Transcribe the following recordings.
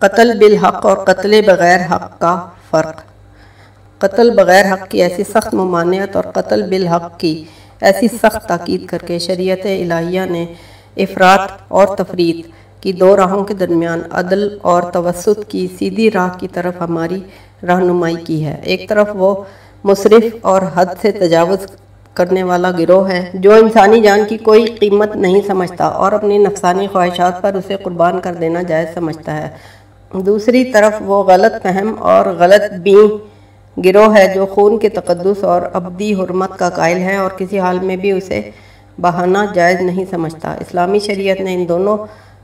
قتل بالحق اور قتل بغیر حق کا فرق۔ قتل بغیر حق کی ایسی سخت ممانعت اور قتل بالحق کی ایسی سخت تاکید کر کے شریعت الہیہ نے افراد اور تفرید کی دو راہوں کے درمیان عدل اور توسط کی سیدھی راہ کی طرف ہماری رہنمائی کی ہے۔ ایک طرف وہ مصرف اور حد سے تجاوز کرنے والا گروہ ہے جو انسانی جان کی کوئی قیمت نہیں سمجھتا اور اپنی نفسانی خواہشات پر اسے قربان کر دینا جائز سمجھتا ہے۔ دوسری طرف وہ غلط فہم اور غلط بین گروہ ہے جو خون کے تقدس اور ابدی حرمت کا قائل ہے اور کسی حال میں بھی اسے بہانہ جائز نہیں سمجھتا۔ اسلامی شریعت نے ان دونوں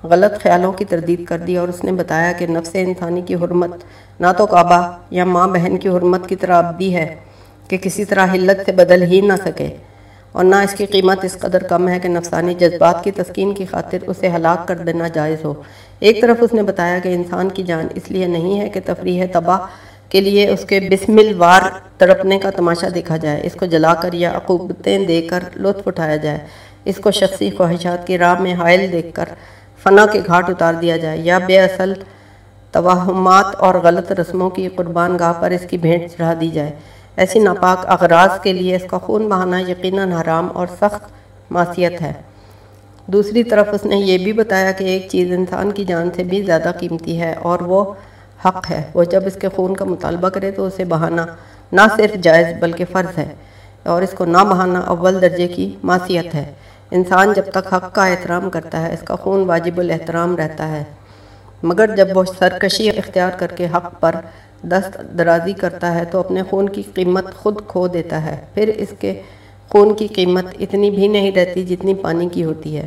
غلط خیالوں کی تردید کر دی اور اس نے بتایا کہ نفس انسانی کی حرمت، نہ تو کعبہ یا ماں بہن کی حرمت کی طرح ابدی ہے کہ کسی طرح حلت سے بدل ہی نہ سکے۔ اور نہ اس کی قیمت اس قدر کم ہے کہ نفسانی جذبات کی تسکین کی خاطر اسے ہلاک کر دینا جائز ہو۔ ایک طرف اس نے بتایا کہ انسان کی جان اس لیے نہیں ہے کہ تفریح تباہ کے لیے اس کے بسم الوار تڑپنے کا تماشا دیکھا جائے، اس کو جلا کر یا عقوبتیں دے کر لطف اٹھایا جائے، اس کو شخصی خواہشات کی راہ میں حائل دیکھ کر فنا کے گھاٹ اتار دیا جائے یا بے اصل توہمات اور غلط رسموں کی قربان گاہ پر اس کی بھینٹ چڑھا دی جائے۔ ایسی ناپاک اغراض کے لیے اس کا خون بہانا یقیناً حرام اور سخت معصیت ہے۔ دوسری طرف اس نے یہ بھی بتایا کہ ایک چیز انسان کی جان سے بھی زیادہ قیمتی ہے اور وہ حق ہے۔ وہ جب اس کے خون کا مطالبہ کرے تو اسے بہانا نہ صرف جائز بلکہ فرض ہے اور اس کو نہ بہانا اول درجے کی معصیت ہے۔ انسان جب تک حق کا احترام کرتا ہے اس کا خون واجب الاحترام رہتا ہے۔ مگر جب وہ سرکشی اختیار کر کے حق پر دست درازی کرتا ہے تو اپنے خون کی قیمت خود کھو دیتا ہے۔ پھر اس کے خون کی قیمت اتنی بھی نہیں رہتی جتنی پانی کی ہوتی ہے۔